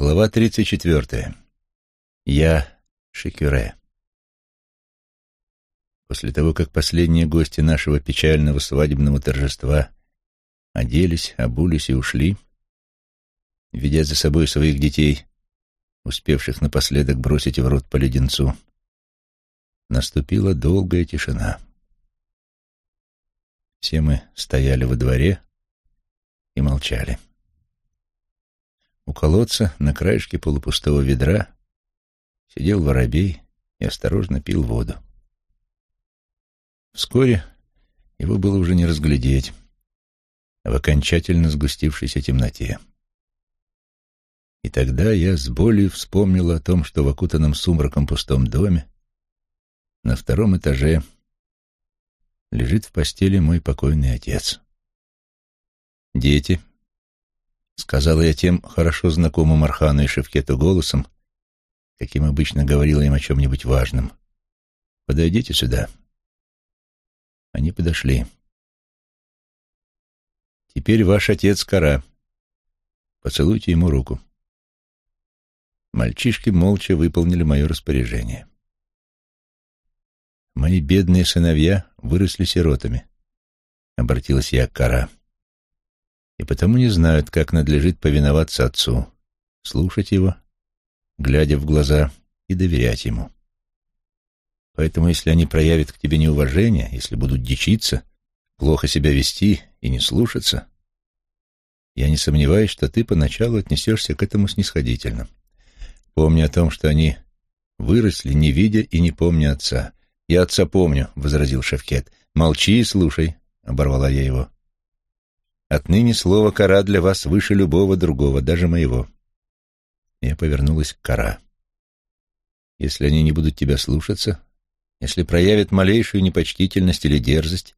Глава 34. Я Шекюре. После того, как последние гости нашего печального свадебного торжества оделись, обулись и ушли, ведя за собой своих детей, успевших напоследок бросить в рот по леденцу, наступила долгая тишина. Все мы стояли во дворе и молчали. — у колодца на краешке полупустого ведра сидел воробей и осторожно пил воду. Вскоре его было уже не разглядеть в окончательно сгустившейся темноте. И тогда я с болью вспомнил о том, что в окутанном сумраком пустом доме на втором этаже лежит в постели мой покойный отец. Дети, Сказала я тем хорошо знакомым Архану и Шевкету голосом, каким обычно говорила им о чем-нибудь важном. «Подойдите сюда». Они подошли. «Теперь ваш отец Кара. Поцелуйте ему руку». Мальчишки молча выполнили мое распоряжение. «Мои бедные сыновья выросли сиротами», — обратилась я к Кара и потому не знают, как надлежит повиноваться отцу, слушать его, глядя в глаза и доверять ему. Поэтому, если они проявят к тебе неуважение, если будут дичиться, плохо себя вести и не слушаться, я не сомневаюсь, что ты поначалу отнесешься к этому снисходительно. Помни о том, что они выросли, не видя и не помня отца. «Я отца помню», — возразил Шевкет. «Молчи и слушай», — оборвала я его. Отныне слово «кара» для вас выше любого другого, даже моего. Я повернулась к кара. Если они не будут тебя слушаться, если проявят малейшую непочтительность или дерзость,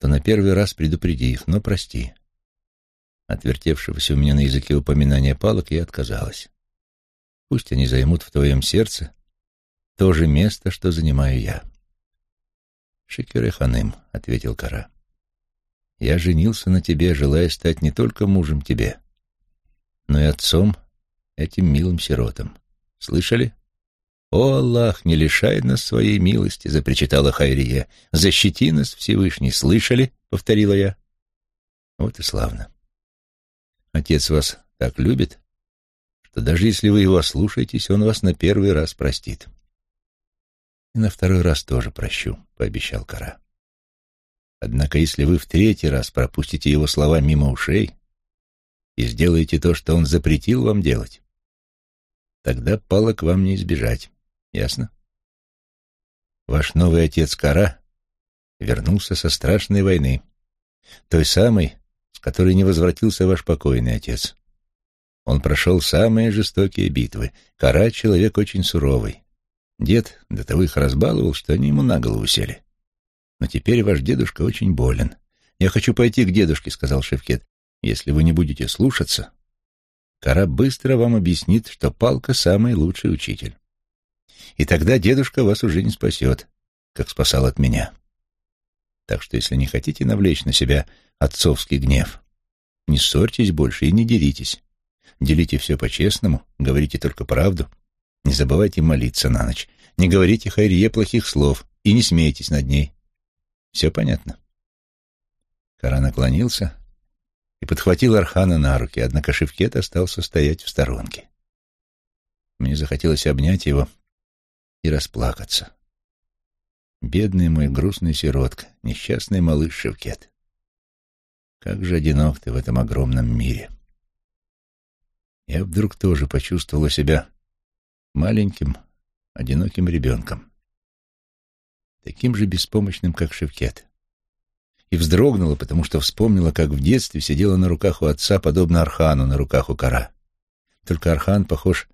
то на первый раз предупреди их, но прости. Отвертевшегося у меня на языке упоминания палок я отказалась. Пусть они займут в твоем сердце то же место, что занимаю я. «Шекере ханым», — ответил Кара. Я женился на тебе, желая стать не только мужем тебе, но и отцом этим милым сиротам. Слышали? «О, Аллах, не лишай нас своей милости!» — запричитала Хайрия. «Защити нас, Всевышний! Слышали?» — повторила я. Вот и славно. Отец вас так любит, что даже если вы его ослушаетесь, он вас на первый раз простит. И на второй раз тоже прощу, — пообещал Кара. Однако если вы в третий раз пропустите его слова мимо ушей и сделаете то, что он запретил вам делать, тогда палок вам не избежать. Ясно? Ваш новый отец Кара вернулся со страшной войны, той самой, с которой не возвратился ваш покойный отец. Он прошел самые жестокие битвы. Кара — человек очень суровый. Дед до того их разбаловал, что они ему на голову сели. Но теперь ваш дедушка очень болен. Я хочу пойти к дедушке, — сказал Шевкет. Если вы не будете слушаться, Кара быстро вам объяснит, что палка — самый лучший учитель. И тогда дедушка вас уже не спасет, как спасал от меня. Так что если не хотите навлечь на себя отцовский гнев, не ссорьтесь больше и не деритесь. Делите все по-честному, говорите только правду. Не забывайте молиться на ночь. Не говорите Хайрие плохих слов и не смейтесь над ней. Все понятно?» Кара наклонился и подхватил Архана на руки, однако Шевкет остался стоять в сторонке. Мне захотелось обнять его и расплакаться. Бедный мой грустный сиротка, несчастный малыш Шевкет. Как же одинок ты в этом огромном мире. Я вдруг тоже почувствовала себя маленьким, одиноким ребенком таким же беспомощным, как Шевкет. И вздрогнула, потому что вспомнила, как в детстве сидела на руках у отца, подобно Архану на руках у кора. Только Архан похож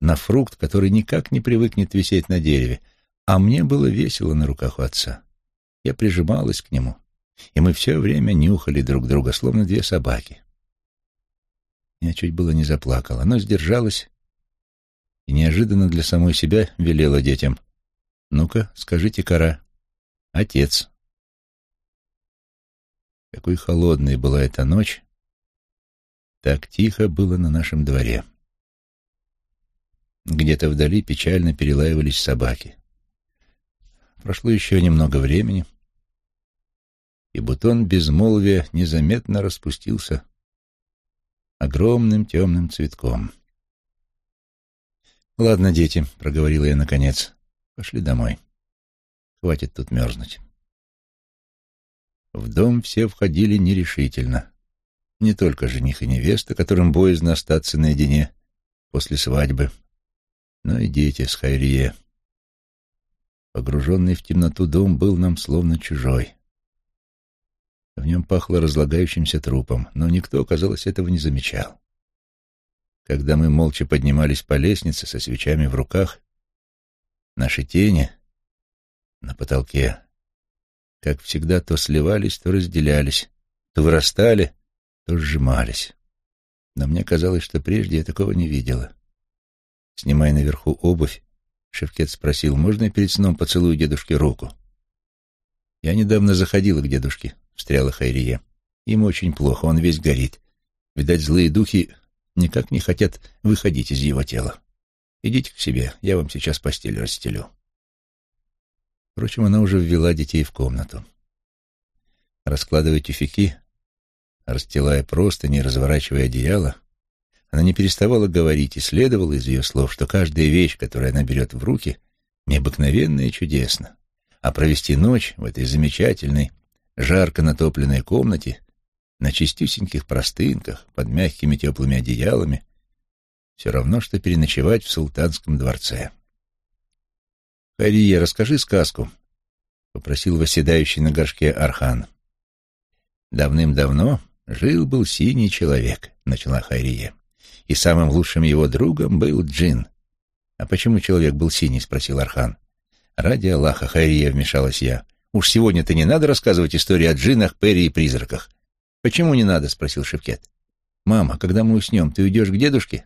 на фрукт, который никак не привыкнет висеть на дереве, а мне было весело на руках у отца. Я прижималась к нему, и мы все время нюхали друг друга, словно две собаки. Я чуть было не заплакала, но сдержалась и неожиданно для самой себя велела детям. Ну-ка, скажите, Кара. Отец. Какой холодной была эта ночь. Так тихо было на нашем дворе. Где-то вдали печально перелаивались собаки. Прошло еще немного времени, и бутон безмолвия незаметно распустился огромным темным цветком. «Ладно, дети», — проговорила я наконец, — «пошли домой. Хватит тут мерзнуть». В дом все входили нерешительно. Не только жених и невеста, которым боязно остаться наедине после свадьбы, но и дети с Хайрие. Погруженный в темноту дом был нам словно чужой. В нем пахло разлагающимся трупом, но никто, казалось, этого не замечал. Когда мы молча поднимались по лестнице со свечами в руках, наши тени на потолке, как всегда, то сливались, то разделялись, то вырастали, то сжимались. Но мне казалось, что прежде я такого не видела. Снимая наверху обувь, Шевкет спросил, можно я перед сном поцелую дедушке руку? Я недавно заходила к дедушке, встряла Хайрие. Ему очень плохо, он весь горит. Видать, злые духи никак не хотят выходить из его тела. Идите к себе, я вам сейчас постель расстелю. Впрочем, она уже ввела детей в комнату. Раскладывая тюфяки, расстилая простыни, разворачивая одеяло, она не переставала говорить, и следовало из ее слов, что каждая вещь, которую она берет в руки, необыкновенна и чудесна. А провести ночь в этой замечательной, жарко натопленной комнате, на чистюсеньких простынках, под мягкими теплыми одеялами, все равно, что переночевать в султанском дворце. «Хария, расскажи сказку», — попросил восседающий на горшке Архан. «Давным-давно жил-был синий человек», — начала Хайрия и самым лучшим его другом был Джин. «А почему человек был синий?» — спросил Архан. «Ради Аллаха, Хайрия», — вмешалась я. «Уж сегодня-то не надо рассказывать истории о джинах, перри и призраках». «Почему не надо?» — спросил Шевкет. «Мама, когда мы уснем, ты уйдешь к дедушке?»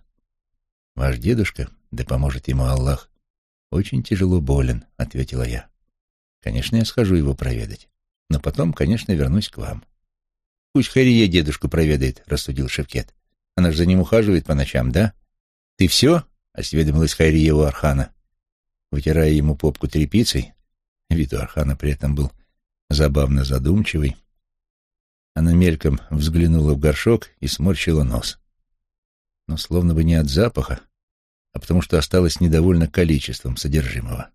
«Ваш дедушка, да поможет ему Аллах, очень тяжело болен», — ответила я. «Конечно, я схожу его проведать, но потом, конечно, вернусь к вам». «Пусть Харие дедушку проведает», — рассудил Шевкет. Она же за ним ухаживает по ночам, да? Ты все? — осведомилась Хайрия у Архана, вытирая ему попку тряпицей. Вид у Архана при этом был забавно задумчивый. Она мельком взглянула в горшок и сморщила нос. Но словно бы не от запаха, а потому что осталась недовольна количеством содержимого.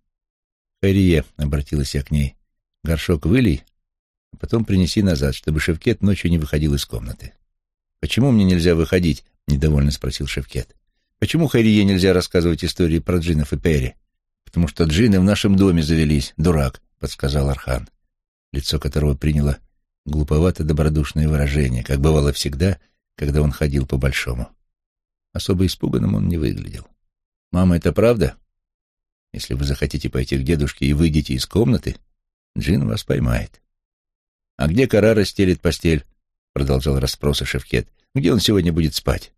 «Хайрие», — обратилась я к ней, — «горшок вылей, а потом принеси назад, чтобы Шевкет ночью не выходил из комнаты». «Почему мне нельзя выходить?» — недовольно спросил Шевкет. «Почему Хайрие нельзя рассказывать истории про джинов и Перри?» «Потому что джины в нашем доме завелись, дурак», — подсказал Архан, лицо которого приняло глуповато-добродушное выражение, как бывало всегда, когда он ходил по-большому. Особо испуганным он не выглядел. «Мама, это правда? Если вы захотите пойти к дедушке и выйдете из комнаты, Джин вас поймает. А где кора расстелит постель? — продолжал расспросы Шевкет. «Где он сегодня будет спать?»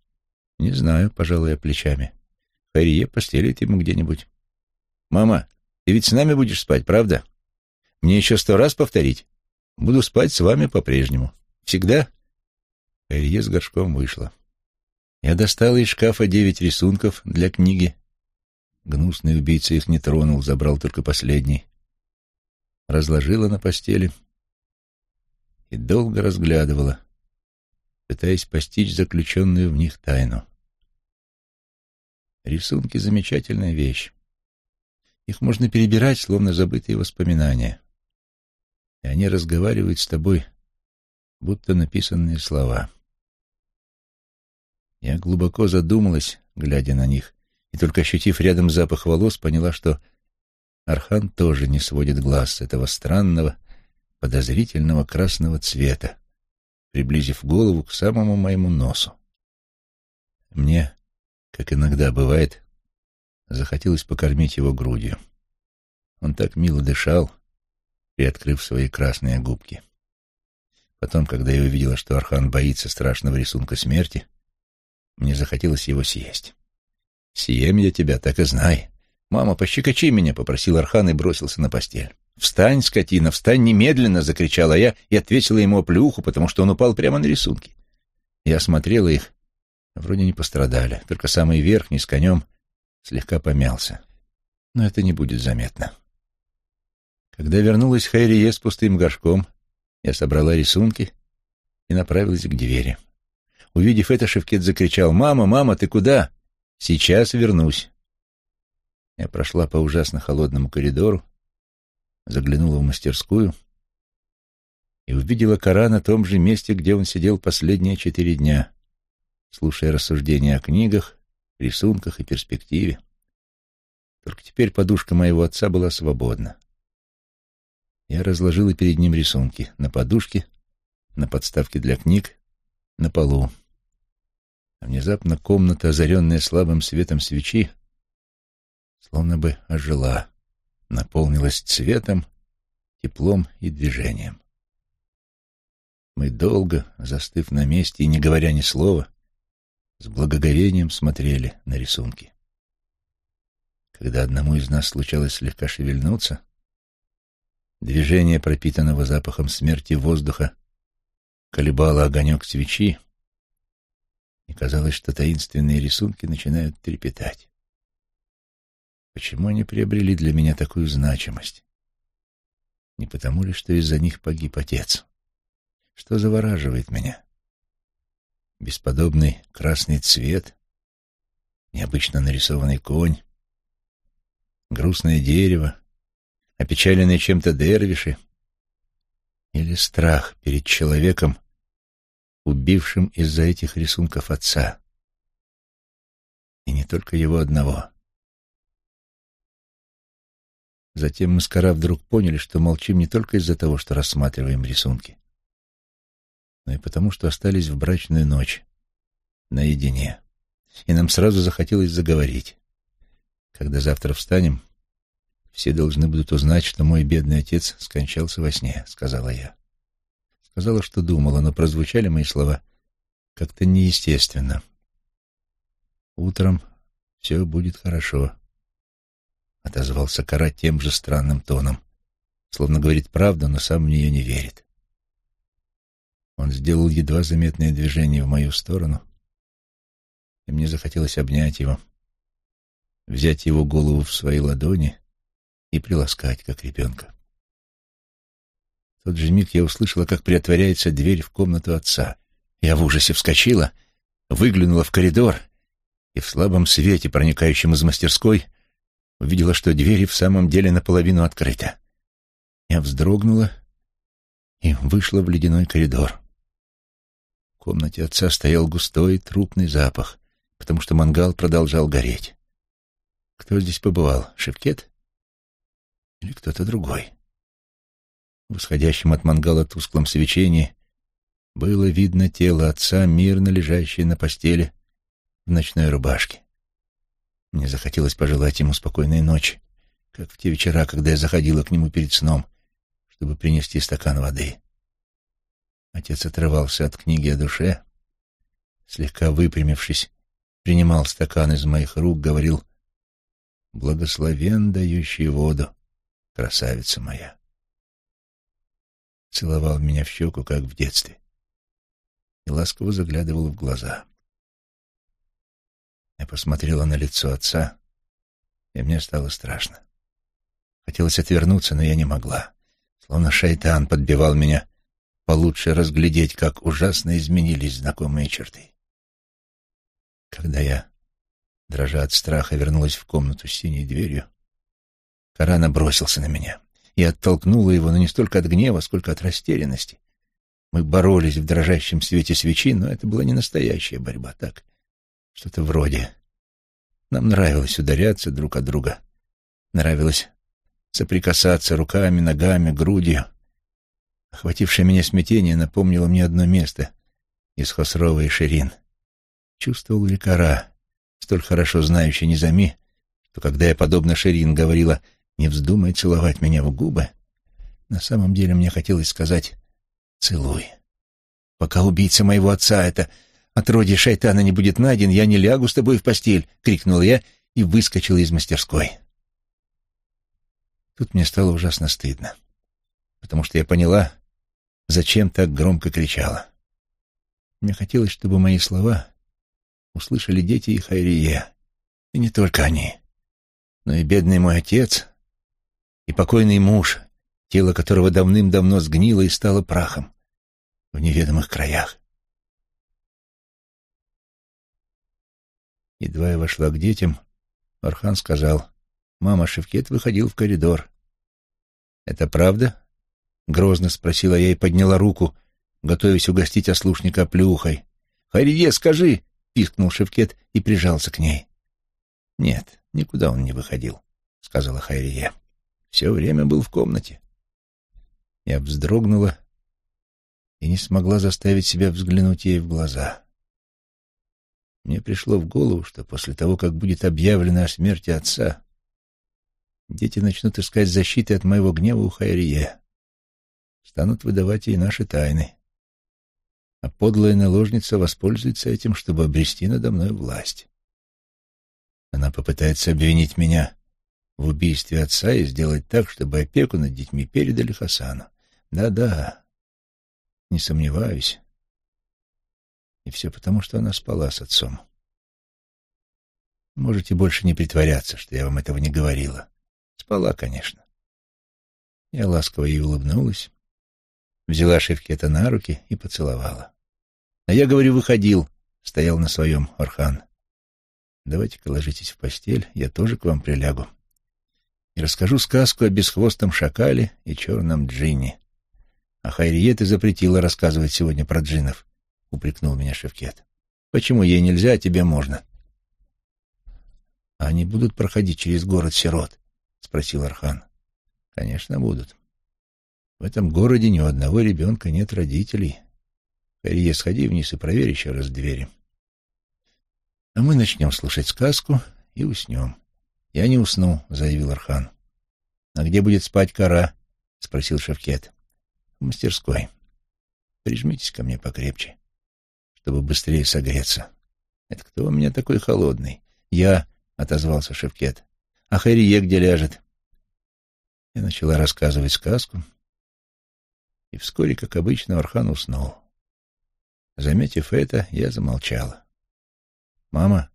«Не знаю», — пожалуй, плечами. «Харие постелит ему где-нибудь». «Мама, ты ведь с нами будешь спать, правда? Мне еще сто раз повторить. Буду спать с вами по-прежнему. Всегда?» Харие с горшком вышла. Я достала из шкафа девять рисунков для книги. Гнусный убийца их не тронул, забрал только последний. Разложила на постели и долго разглядывала, пытаясь постичь заключенную в них тайну. Рисунки — замечательная вещь. Их можно перебирать, словно забытые воспоминания. И они разговаривают с тобой, будто написанные слова. Я глубоко задумалась, глядя на них, и только ощутив рядом запах волос, поняла, что Архан тоже не сводит глаз с этого странного, подозрительного красного цвета, приблизив голову к самому моему носу. Мне, как иногда бывает, захотелось покормить его грудью. Он так мило дышал, приоткрыв свои красные губки. Потом, когда я увидела, что Архан боится страшного рисунка смерти, мне захотелось его съесть. «Съем я тебя, так и знай. Мама, пощекочи меня», — попросил Архан и бросился на постель. «Встань, скотина, встань немедленно!» — закричала я и ответила ему плюху, потому что он упал прямо на рисунки. Я осмотрела их, вроде не пострадали, только самый верхний с конем слегка помялся. Но это не будет заметно. Когда вернулась Хайрие с пустым горшком, я собрала рисунки и направилась к двери. Увидев это, Шевкет закричал «Мама, мама, ты куда?» «Сейчас вернусь». Я прошла по ужасно холодному коридору, заглянула в мастерскую и увидела Кора на том же месте, где он сидел последние четыре дня, слушая рассуждения о книгах, рисунках и перспективе. Только теперь подушка моего отца была свободна. Я разложила перед ним рисунки на подушке, на подставке для книг, на полу. Внезапно комната, озаренная слабым светом свечи, словно бы ожила, наполнилась цветом, теплом и движением. Мы долго, застыв на месте и не говоря ни слова, с благоговением смотрели на рисунки. Когда одному из нас случалось слегка шевельнуться, движение пропитанного запахом смерти воздуха колебало огонек свечи, и казалось, что таинственные рисунки начинают трепетать. Почему они приобрели для меня такую значимость? Не потому ли, что из-за них погиб отец? Что завораживает меня? Бесподобный красный цвет, необычно нарисованный конь, грустное дерево, опечаленные чем-то дервиши или страх перед человеком, убившим из-за этих рисунков отца. И не только его одного. Затем мы с Кара вдруг поняли, что молчим не только из-за того, что рассматриваем рисунки, но и потому, что остались в брачную ночь, наедине. И нам сразу захотелось заговорить. Когда завтра встанем, все должны будут узнать, что мой бедный отец скончался во сне, — сказала я. Сказала, что думала, но прозвучали мои слова как-то неестественно. «Утром все будет хорошо», — отозвался Кара тем же странным тоном, словно говорит правду, но сам в нее не верит. Он сделал едва заметное движение в мою сторону, и мне захотелось обнять его, взять его голову в свои ладони и приласкать, как ребенка тот же миг я услышала, как приотворяется дверь в комнату отца. Я в ужасе вскочила, выглянула в коридор и в слабом свете, проникающем из мастерской, увидела, что дверь в самом деле наполовину открыта. Я вздрогнула и вышла в ледяной коридор. В комнате отца стоял густой трупный запах, потому что мангал продолжал гореть. Кто здесь побывал? Шевкет? Или кто-то другой? В исходящем от мангала тусклом свечении было видно тело отца, мирно лежащее на постели в ночной рубашке. Мне захотелось пожелать ему спокойной ночи, как в те вечера, когда я заходила к нему перед сном, чтобы принести стакан воды. Отец отрывался от книги о душе, слегка выпрямившись, принимал стакан из моих рук, говорил «Благословен дающий воду, красавица моя» целовал меня в щеку, как в детстве, и ласково заглядывал в глаза. Я посмотрела на лицо отца, и мне стало страшно. Хотелось отвернуться, но я не могла. Словно шайтан подбивал меня получше разглядеть, как ужасно изменились знакомые черты. Когда я, дрожа от страха, вернулась в комнату с синей дверью, Карана бросился на меня и оттолкнула его, но не столько от гнева, сколько от растерянности. Мы боролись в дрожащем свете свечи, но это была не настоящая борьба, так, что-то вроде. Нам нравилось ударяться друг от друга, нравилось соприкасаться руками, ногами, грудью. Охватившее меня смятение напомнило мне одно место из Хосрова и Ширин. Чувствовал ли кора, столь хорошо знающий Низами, что когда я, подобно Ширин, говорила не вздумай целовать меня в губы. На самом деле мне хотелось сказать «целуй». Пока убийца моего отца, это отродье шайтана, не будет найден, я не лягу с тобой в постель, — крикнул я и выскочил из мастерской. Тут мне стало ужасно стыдно, потому что я поняла, зачем так громко кричала. Мне хотелось, чтобы мои слова услышали дети и Хайрие, И не только они, но и бедный мой отец, и покойный муж, тело которого давным-давно сгнило и стало прахом в неведомых краях. Едва я вошла к детям, Архан сказал, «Мама, Шевкет выходил в коридор». «Это правда?» — грозно спросила я и подняла руку, готовясь угостить ослушника плюхой. «Харие, скажи!» — пискнул Шевкет и прижался к ней. «Нет, никуда он не выходил», — сказала Хайрие. «Все время был в комнате». Я вздрогнула и не смогла заставить себя взглянуть ей в глаза. Мне пришло в голову, что после того, как будет объявлено о смерти отца, дети начнут искать защиты от моего гнева у Хайрие, станут выдавать ей наши тайны. А подлая наложница воспользуется этим, чтобы обрести надо мной власть. Она попытается обвинить меня в убийстве отца и сделать так, чтобы опеку над детьми передали Хасану. Да-да, не сомневаюсь. И все потому, что она спала с отцом. Можете больше не притворяться, что я вам этого не говорила. Спала, конечно. Я ласково ей улыбнулась, взяла Шевкета на руки и поцеловала. А я, говорю, выходил, стоял на своем Орхан. Давайте-ка ложитесь в постель, я тоже к вам прилягу. И расскажу сказку о бесхвостом шакале и черном джинне. А Хайрие ты запретила рассказывать сегодня про джиннов, — упрекнул меня Шевкет. Почему ей нельзя, а тебе можно? — они будут проходить через город сирот? — спросил Архан. — Конечно, будут. В этом городе ни у одного ребенка нет родителей. Хайрие, сходи вниз и проверь еще раз двери. А мы начнем слушать сказку и уснем. — Я не усну, — заявил Архан. — А где будет спать кора? — спросил Шевкет в мастерской. Прижмитесь ко мне покрепче, чтобы быстрее согреться. Это кто у меня такой холодный? Я, — отозвался Шевкет. А Харие где ляжет? Я начала рассказывать сказку, и вскоре, как обычно, Орхан уснул. Заметив это, я замолчала. «Мама,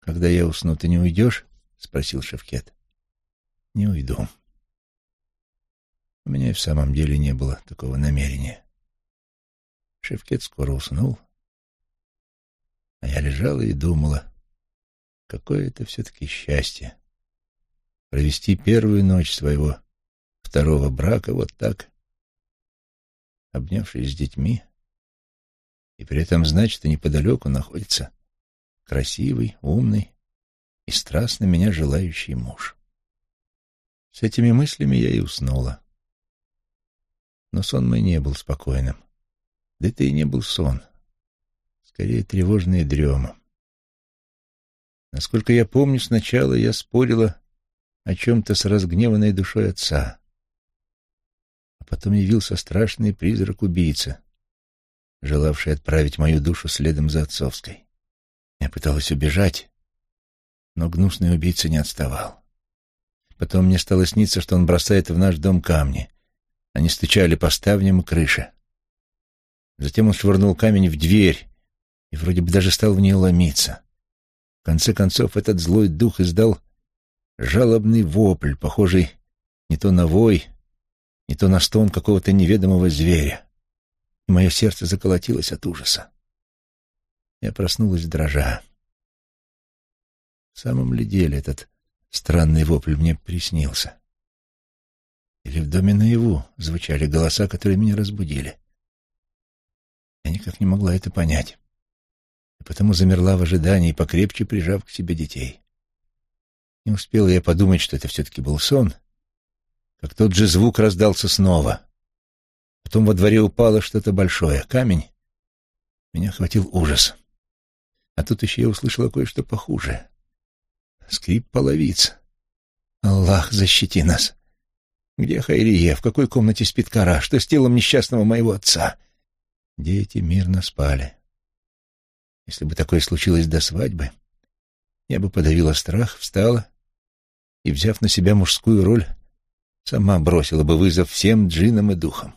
когда я усну, ты не уйдешь?» — спросил Шевкет. «Не уйду», у меня и в самом деле не было такого намерения. Шевкет скоро уснул, а я лежала и думала, какое это все-таки счастье — провести первую ночь своего второго брака вот так, обнявшись с детьми, и при этом знать, что неподалеку находится красивый, умный и страстно меня желающий муж. С этими мыслями я и уснула. Но сон мой не был спокойным. Да это и не был сон. Скорее, тревожная дрема. Насколько я помню, сначала я спорила о чем-то с разгневанной душой отца. А потом явился страшный призрак-убийца, желавший отправить мою душу следом за отцовской. Я пыталась убежать, но гнусный убийца не отставал. Потом мне стало сниться, что он бросает в наш дом камни, они стучали по ставням и крыше. Затем он швырнул камень в дверь и вроде бы даже стал в нее ломиться. В конце концов этот злой дух издал жалобный вопль, похожий не то на вой, не то на стон какого-то неведомого зверя. И мое сердце заколотилось от ужаса. Я проснулась дрожа. В самом ли деле этот странный вопль мне приснился? Или в доме наяву звучали голоса, которые меня разбудили. Я никак не могла это понять. И потому замерла в ожидании, покрепче прижав к себе детей. Не успела я подумать, что это все-таки был сон, как тот же звук раздался снова. Потом во дворе упало что-то большое, камень. Меня охватил ужас. А тут еще я услышала кое-что похуже. Скрип половиц. Аллах, защити нас. Где Хайрия? В какой комнате спит Кара? Что с телом несчастного моего отца? Дети мирно спали. Если бы такое случилось до свадьбы, я бы подавила страх, встала и, взяв на себя мужскую роль, сама бросила бы вызов всем джинам и духам.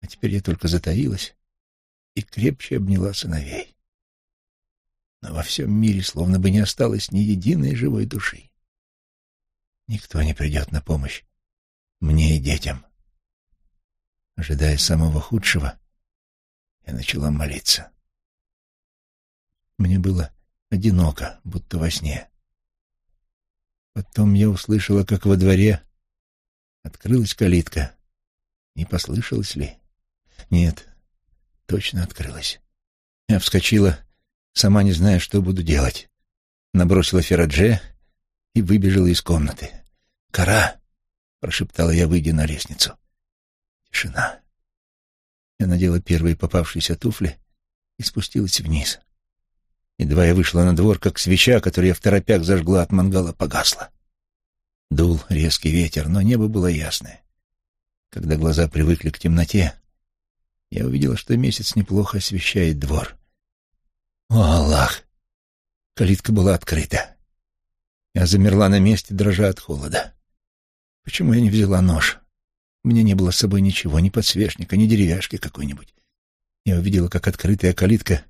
А теперь я только затаилась и крепче обняла сыновей. Но во всем мире словно бы не осталось ни единой живой души. Никто не придет на помощь мне и детям. Ожидая самого худшего, я начала молиться. Мне было одиноко, будто во сне. Потом я услышала, как во дворе открылась калитка. Не послышалось ли? Нет, точно открылась. Я вскочила, сама не зная, что буду делать. Набросила Ферадже и выбежала из комнаты. «Кора!» — прошептала я, выйдя на лестницу. Тишина. Я надела первые попавшиеся туфли и спустилась вниз. Едва я вышла на двор, как свеча, которую я в торопях зажгла от мангала, погасла. Дул резкий ветер, но небо было ясное. Когда глаза привыкли к темноте, я увидела, что месяц неплохо освещает двор. О, Аллах! Калитка была открыта. Я замерла на месте, дрожа от холода. Почему я не взяла нож? У меня не было с собой ничего, ни подсвечника, ни деревяшки какой-нибудь. Я увидела, как открытая калитка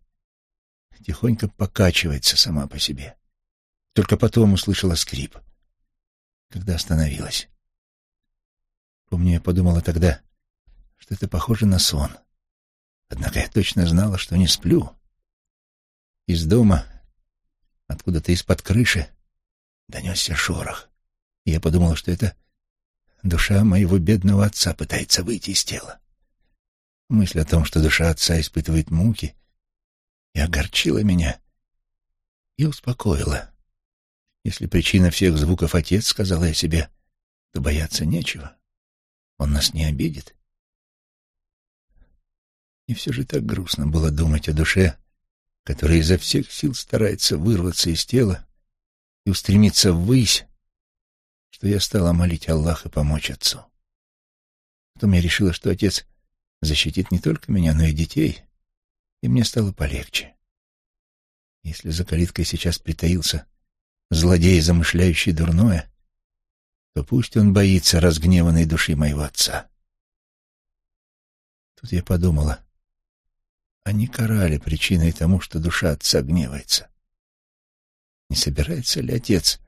тихонько покачивается сама по себе. Только потом услышала скрип, когда остановилась. Помню, я подумала тогда, что это похоже на сон. Однако я точно знала, что не сплю. Из дома, откуда-то из-под крыши, донесся шорох. И я подумала, что это душа моего бедного отца пытается выйти из тела. Мысль о том, что душа отца испытывает муки, и огорчила меня, и успокоила. Если причина всех звуков отец, сказала я себе, то бояться нечего. Он нас не обидит. И все же так грустно было думать о душе, которая изо всех сил старается вырваться из тела и устремиться ввысь, что я стала молить Аллаха помочь отцу. Потом я решила, что отец защитит не только меня, но и детей, и мне стало полегче. Если за калиткой сейчас притаился злодей, замышляющий дурное, то пусть он боится разгневанной души моего отца. Тут я подумала, не карали причиной тому, что душа отца гневается? Не собирается ли отец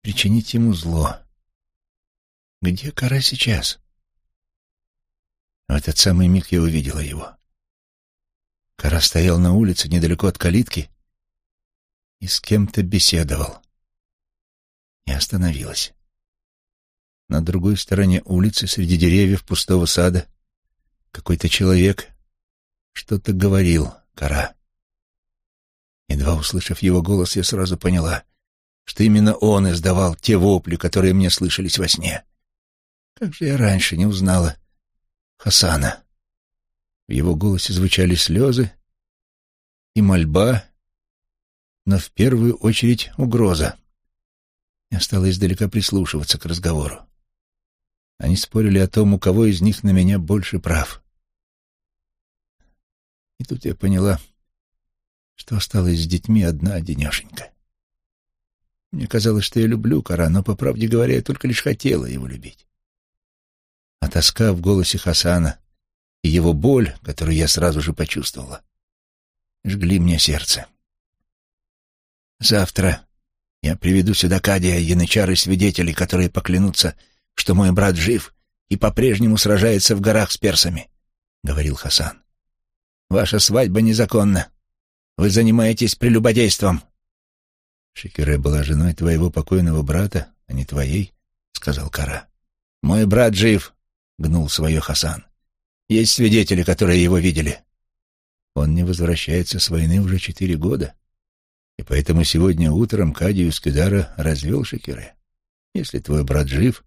причинить ему зло? Где кора сейчас? В этот самый миг я увидела его. Кара стоял на улице недалеко от калитки и с кем-то беседовал. И остановилась. На другой стороне улицы, среди деревьев пустого сада, какой-то человек что-то говорил Кара. Едва услышав его голос, я сразу поняла, что именно он издавал те вопли, которые мне слышались во сне. Как же я раньше не узнала Хасана? В его голосе звучали слезы и мольба, но в первую очередь угроза. Я стала издалека прислушиваться к разговору. Они спорили о том, у кого из них на меня больше прав. И тут я поняла, что осталась с детьми одна одинешенька. Мне казалось, что я люблю Кара, но, по правде говоря, я только лишь хотела его любить. А тоска в голосе Хасана и его боль, которую я сразу же почувствовала, жгли мне сердце. Завтра я приведу сюда Кадия, янычар и свидетелей, которые поклянутся, что мой брат жив и по-прежнему сражается в горах с персами, — говорил Хасан. Ваша свадьба незаконна. Вы занимаетесь прелюбодейством. Шекере была женой твоего покойного брата, а не твоей, — сказал Кара. Мой брат жив, — гнул свое Хасан. Есть свидетели, которые его видели. Он не возвращается с войны уже четыре года, и поэтому сегодня утром Кадию Скидара развел Шекере. Если твой брат жив,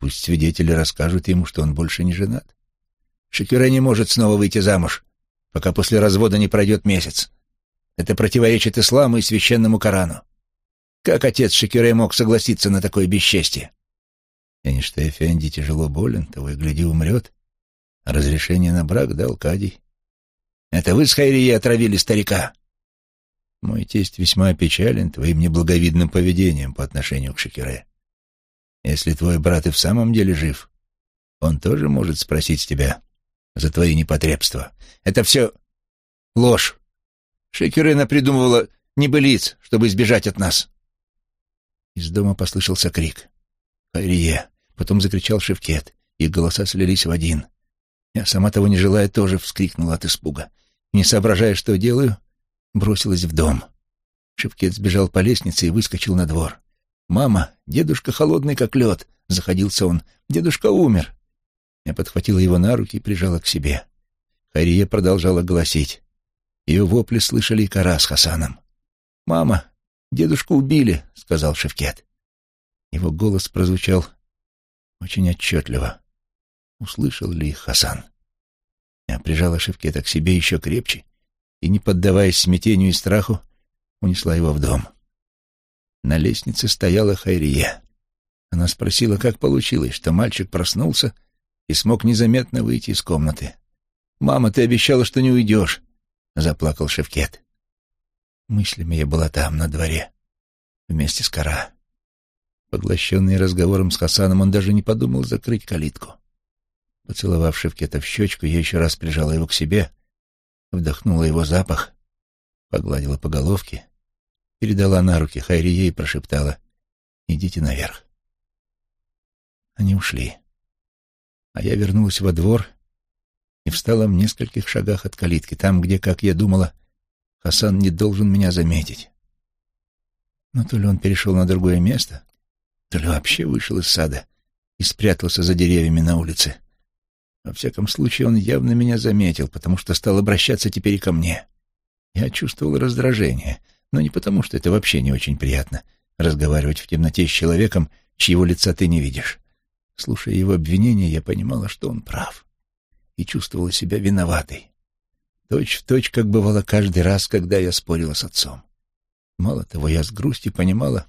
пусть свидетели расскажут ему, что он больше не женат. Шекере не может снова выйти замуж, пока после развода не пройдет месяц. Это противоречит исламу и священному Корану. Как отец Шекере мог согласиться на такое бесчестие? Я не что Эфенди тяжело болен, того и гляди умрет, Разрешение на брак дал Кадий. Это вы с Хайрией отравили старика. Мой тесть весьма опечален твоим неблаговидным поведением по отношению к Шекере. Если твой брат и в самом деле жив, он тоже может спросить тебя за твои непотребства. Это все ложь. Шекерена придумывала небылиц, чтобы избежать от нас. Из дома послышался крик. «Хайрие!» Потом закричал Шевкет. Их голоса слились в один. Я, сама того не желая, тоже вскрикнула от испуга. Не соображая, что делаю, бросилась в дом. Шевкет сбежал по лестнице и выскочил на двор. «Мама, дедушка холодный, как лед!» — заходился он. «Дедушка умер!» Я подхватила его на руки и прижала к себе. Хария продолжала гласить. Ее вопли слышали и Кара с Хасаном. «Мама, дедушку убили», — сказал Шевкет. Его голос прозвучал очень отчетливо. Услышал ли их Хасан? Я прижала Шевкета к себе еще крепче и, не поддаваясь смятению и страху, унесла его в дом. На лестнице стояла Хайрия. Она спросила, как получилось, что мальчик проснулся и смог незаметно выйти из комнаты. «Мама, ты обещала, что не уйдешь», — заплакал Шевкет. Мыслями я была там, на дворе, вместе с Кара. Поглощенный разговором с Хасаном, он даже не подумал закрыть калитку. Поцеловав Шевкета в щечку, я еще раз прижала его к себе, вдохнула его запах, погладила по головке, передала на руки Хайрие и прошептала «Идите наверх». Они ушли. А я вернулась во двор и встала в нескольких шагах от калитки, там, где, как я думала, Хасан не должен меня заметить. Но то ли он перешел на другое место, то ли вообще вышел из сада и спрятался за деревьями на улице. Во всяком случае, он явно меня заметил, потому что стал обращаться теперь и ко мне. Я чувствовал раздражение, но не потому, что это вообще не очень приятно — разговаривать в темноте с человеком, чьего лица ты не видишь. Слушая его обвинения, я понимала, что он прав, и чувствовала себя виноватой. Точь в точь, как бывало каждый раз, когда я спорила с отцом. Мало того, я с грустью понимала,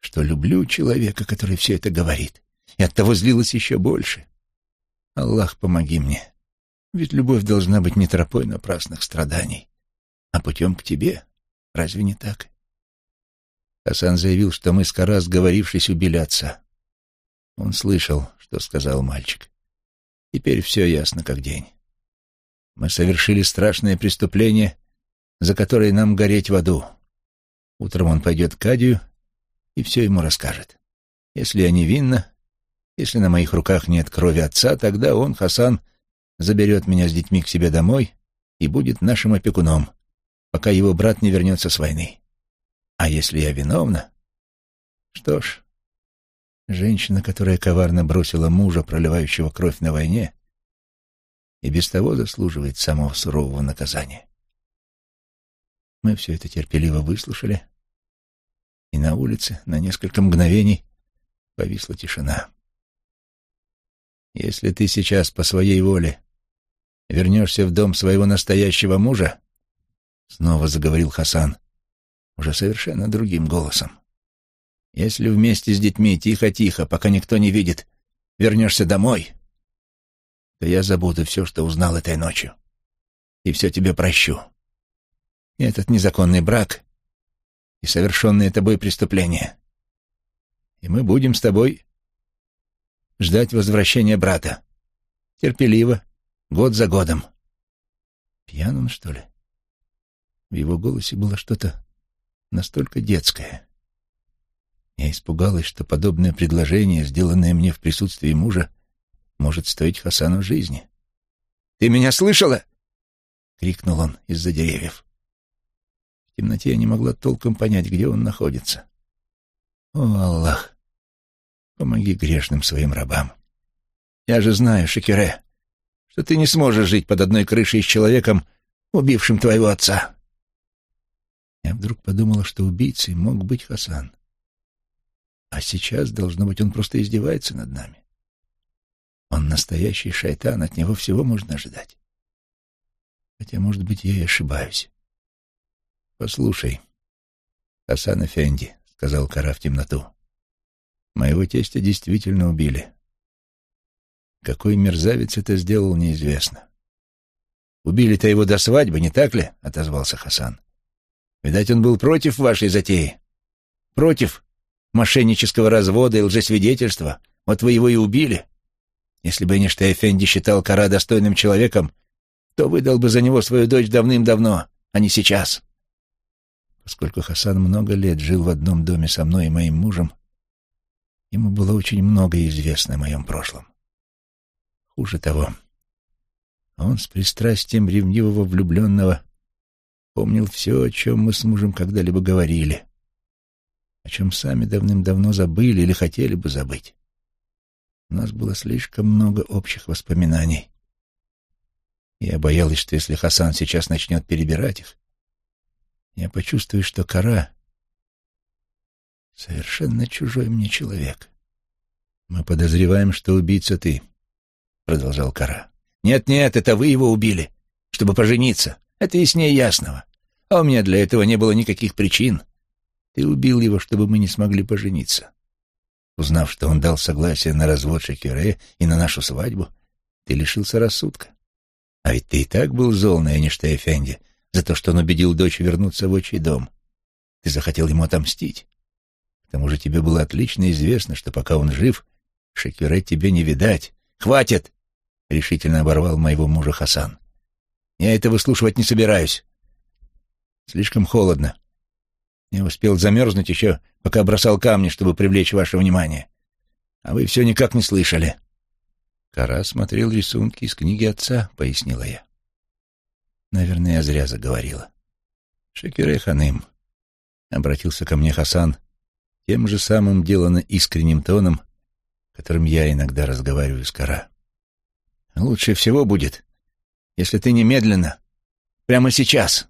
что люблю человека, который все это говорит, и оттого злилась еще больше. Аллах, помоги мне, ведь любовь должна быть не тропой напрасных страданий, а путем к тебе. Разве не так? Хасан заявил, что мы с Карас, говорившись, убили отца. Он слышал, что сказал мальчик. Теперь все ясно, как день. Мы совершили страшное преступление, за которое нам гореть в аду. Утром он пойдет к Кадию и все ему расскажет. Если я невинна, если на моих руках нет крови отца, тогда он, Хасан, заберет меня с детьми к себе домой и будет нашим опекуном, пока его брат не вернется с войны. А если я виновна? Что ж, женщина, которая коварно бросила мужа, проливающего кровь на войне, и без того заслуживает самого сурового наказания. Мы все это терпеливо выслушали, и на улице на несколько мгновений повисла тишина. «Если ты сейчас по своей воле вернешься в дом своего настоящего мужа, — снова заговорил Хасан, уже совершенно другим голосом, — если вместе с детьми тихо-тихо, пока никто не видит, вернешься домой, то я забуду все, что узнал этой ночью, и все тебе прощу. И этот незаконный брак и совершенные тобой преступления. И мы будем с тобой ждать возвращения брата. Терпеливо, год за годом. Пьян он, что ли? В его голосе было что-то настолько детское. Я испугалась, что подобное предложение, сделанное мне в присутствии мужа, может стоить Хасану жизни. «Ты меня слышала?» — крикнул он из-за деревьев. В темноте я не могла толком понять, где он находится. О, Аллах, помоги грешным своим рабам. Я же знаю, Шакире, что ты не сможешь жить под одной крышей с человеком, убившим твоего отца. Я вдруг подумала, что убийцей мог быть Хасан. А сейчас, должно быть, он просто издевается над нами. Он настоящий шайтан, от него всего можно ожидать. Хотя, может быть, я и ошибаюсь. «Послушай, Хасан Эфенди», — сказал Кара в темноту, — «моего тестя действительно убили. Какой мерзавец это сделал, неизвестно». «Убили-то его до свадьбы, не так ли?» — отозвался Хасан. «Видать, он был против вашей затеи. Против мошеннического развода и лжесвидетельства. Вот вы его и убили. Если бы что Эфенди считал Кара достойным человеком, то выдал бы за него свою дочь давным-давно, а не сейчас». Поскольку Хасан много лет жил в одном доме со мной и моим мужем, ему было очень многое известно о моем прошлом. Хуже того, он с пристрастием ревнивого влюбленного помнил все, о чем мы с мужем когда-либо говорили, о чем сами давным-давно забыли или хотели бы забыть. У нас было слишком много общих воспоминаний. Я боялась, что если Хасан сейчас начнет перебирать их, я почувствую, что кора — совершенно чужой мне человек. «Мы подозреваем, что убийца ты», — продолжал кора. «Нет-нет, это вы его убили, чтобы пожениться. Это яснее ясного. А у меня для этого не было никаких причин. Ты убил его, чтобы мы не смогли пожениться. Узнав, что он дал согласие на развод Шекюре и на нашу свадьбу, ты лишился рассудка. А ведь ты и так был зол на Эништей Эфенди за то, что он убедил дочь вернуться в отчий дом. Ты захотел ему отомстить. К тому же тебе было отлично известно, что пока он жив, Шекюре тебе не видать. «Хватит!» — решительно оборвал моего мужа Хасан. «Я это выслушивать не собираюсь. Слишком холодно. Я успел замерзнуть еще, пока бросал камни, чтобы привлечь ваше внимание. А вы все никак не слышали». «Кара смотрел рисунки из книги отца», — пояснила я. Наверное, я зря заговорила. «Шекерей ханым», — обратился ко мне Хасан тем же самым делано искренним тоном, которым я иногда разговариваю с Кара. «Лучше всего будет, если ты немедленно, прямо сейчас,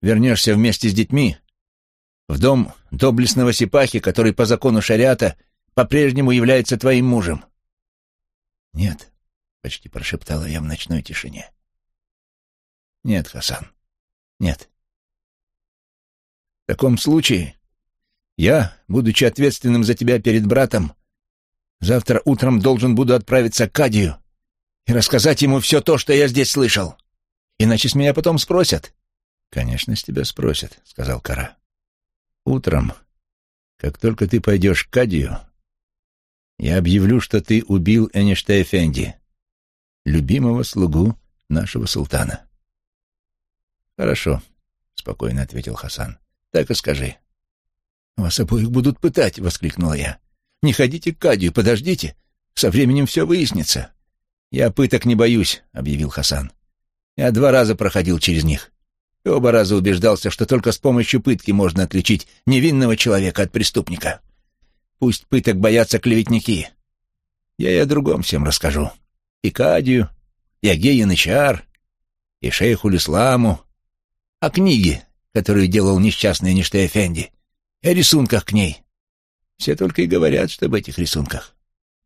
вернешься вместе с детьми в дом доблестного сипахи, который по закону шариата по-прежнему является твоим мужем». «Нет», — почти прошептала я в ночной тишине. Нет, Хасан, нет. В таком случае я, будучи ответственным за тебя перед братом, завтра утром должен буду отправиться к Кадию и рассказать ему все то, что я здесь слышал. Иначе с меня потом спросят. Конечно, с тебя спросят, сказал Кара. Утром, как только ты пойдешь к Кадию, я объявлю, что ты убил Эништа Эфенди, любимого слугу нашего султана. «Хорошо», — спокойно ответил Хасан. «Так и скажи». «Вас обоих будут пытать», — воскликнула я. «Не ходите к Кадию, подождите. Со временем все выяснится». «Я пыток не боюсь», — объявил Хасан. «Я два раза проходил через них. И оба раза убеждался, что только с помощью пытки можно отличить невинного человека от преступника. Пусть пыток боятся клеветники. Я и о другом всем расскажу. И Кадию, и Агея Янычар, и шейху Исламу, о книге, которую делал несчастный Ништей Эфенди, и о рисунках к ней. Все только и говорят, что об этих рисунках.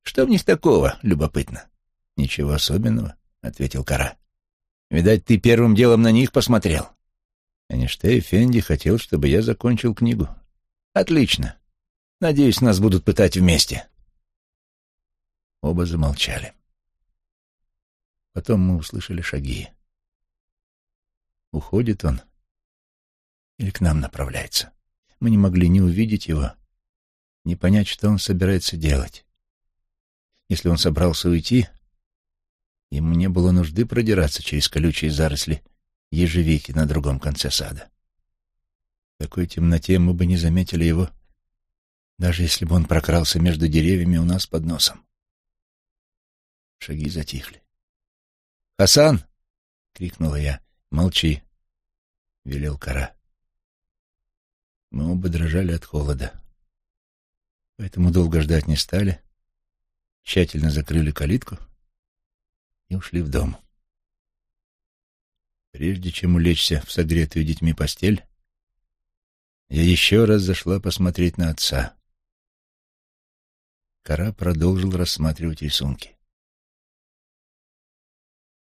Что в них такого, любопытно? Ничего особенного, — ответил Кара. Видать, ты первым делом на них посмотрел. Эништей Эфенди хотел, чтобы я закончил книгу. Отлично. Надеюсь, нас будут пытать вместе. Оба замолчали. Потом мы услышали шаги. Уходит он или к нам направляется. Мы не могли ни увидеть его, ни понять, что он собирается делать. Если он собрался уйти, ему не было нужды продираться через колючие заросли ежевики на другом конце сада. В такой темноте мы бы не заметили его, даже если бы он прокрался между деревьями у нас под носом. Шаги затихли. «Хасан!» — крикнула я. «Молчи», — велел Кара. Мы оба дрожали от холода. Поэтому долго ждать не стали, тщательно закрыли калитку и ушли в дом. Прежде чем улечься в согретую детьми постель, я еще раз зашла посмотреть на отца. Кара продолжил рассматривать рисунки.